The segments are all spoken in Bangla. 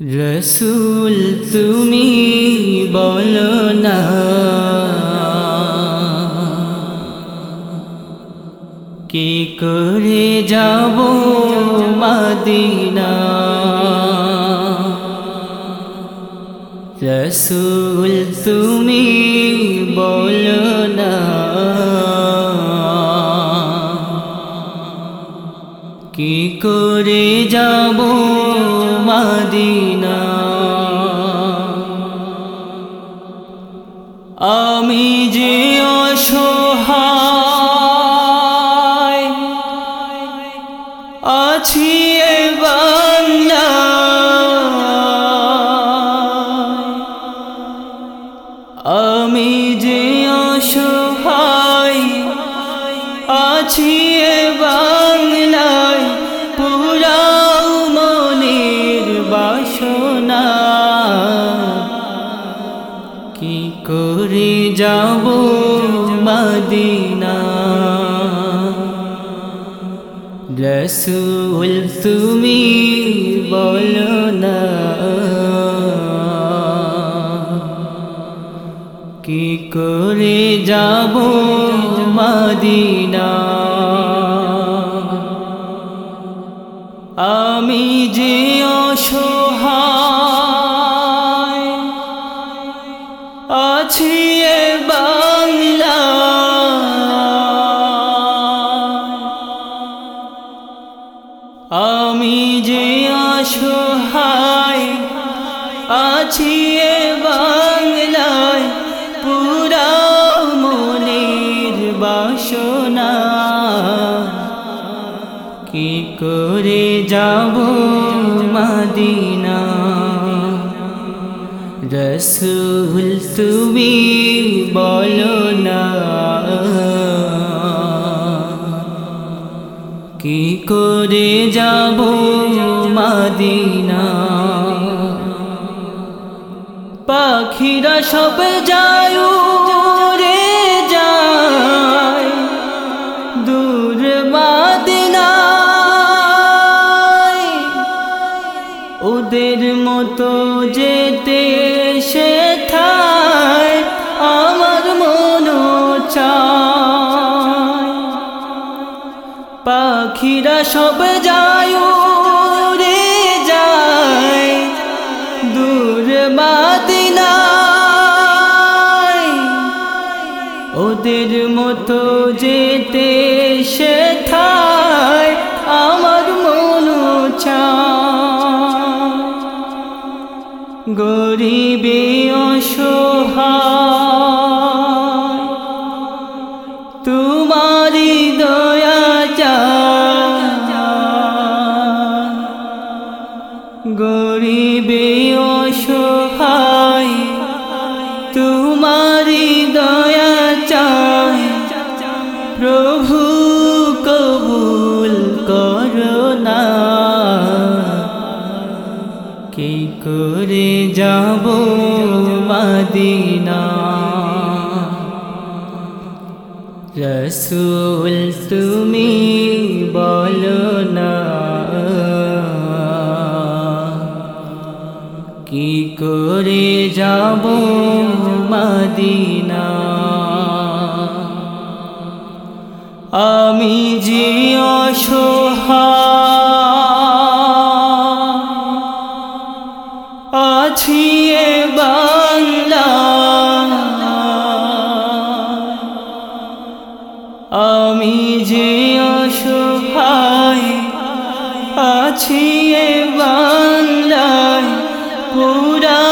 রসুল তুমি বলো না। কি করে যাব মদিনা? রসুল তুমি বলো না। করে যাব মাদিনা। আমি যাব মদিনা। রসুল তুমি বলো না। কি করে যাব মদিনা? আমি যে অসহায় আছি যাব মদিনা রসুল তুমি বলো না কি করে যাব মদিনা পাখিরা সব যায় পাখিরা সব যায় রে যায়, দূর মাদিনায়। ওদের মতো যেতে সে থায় আমার মন চা গরিবে যাব মদিনা। রসুল তুমি বলো না। কি করে যাব মদিনা? আমি যে অসহায় আমি যে অসহায় আছি এ বাংলায় পুরা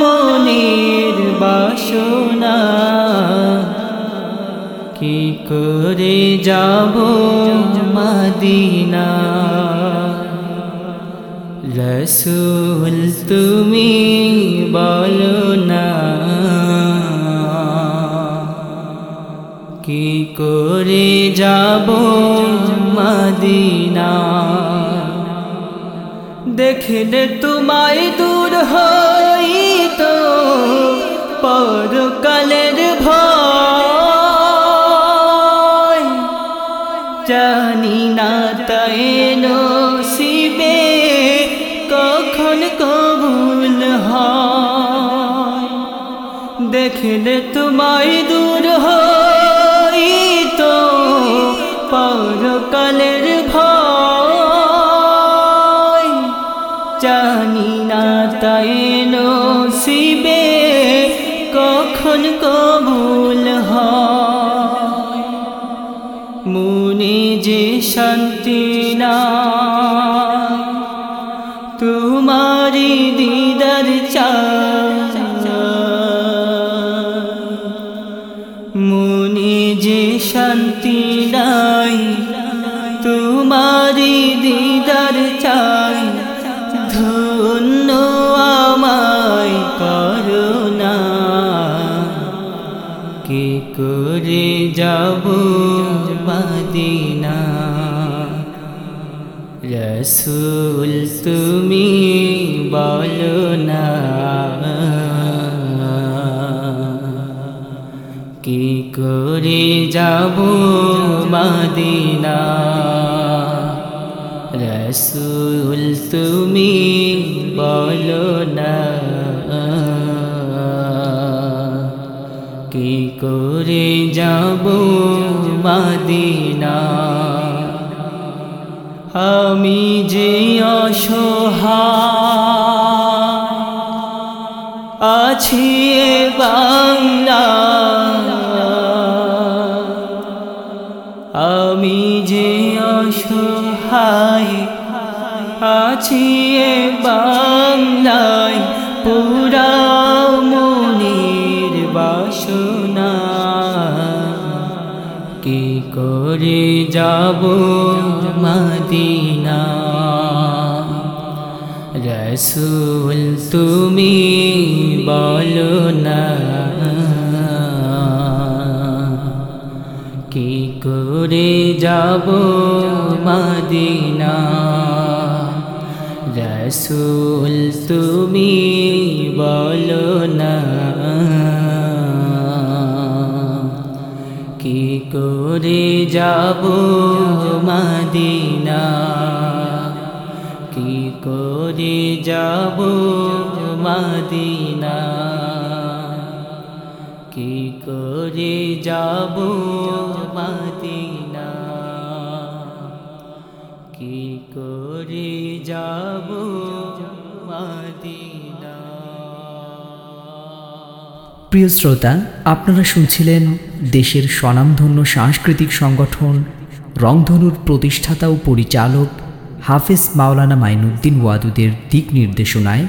মনের বাসনা। কি করে যাব মদিনা? রসুল তুমি বলো না। কি করে যাব মদিনা। দেখলে তোমায় দূর হইতো পরকালের ভয়। জানি না তাই নসিবে কখন কবুল হয়। দেখলে তোমায় দূর হইতো পরকালের ভয়, জানি না তাই নসিবে কখন কবুল হয়। মনে যে শান্তি না তোমারি দিদার মনে করুণা। কি করে যাব মদিনা? রসুল তুমি বলো না। কি করে যাব মদিনা? রসুল তুমি বলো না। কি করে যাব মদিনা? আমি যে অসহায় আছি আছি বাংলায় পুরা মনির বাসনা। কি করে যাব মদিনা? রসুল তুমি বলো না। কি করে যাব মদিনা? রসুল তুমি বলো না। কি করে যাব মদিনা? কি করে যাব মদিনা? কি করে যাব মদিনা? কি করে যাব প্রিয় শ্রোতা, আপনারা শুনছিলেন দেশের স্বনামধন্য সাংস্কৃতিক সংগঠন রংধনুর প্রতিষ্ঠাতা ও পরিচালক হাফেজ মাওলানা মাইনুদ্দিন ওয়াদুদের দিক নির্দেশনায়,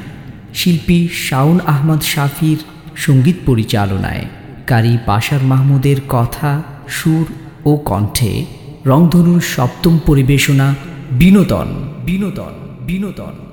শিল্পী শাউন আহমদ শাফির সংগীত পরিচালনায়, কারি পাশার মাহমুদের কথা, সুর ও কণ্ঠে রংধনুর সপ্তম পরিবেশনা বিনোদন বিনোদন বিনোদন।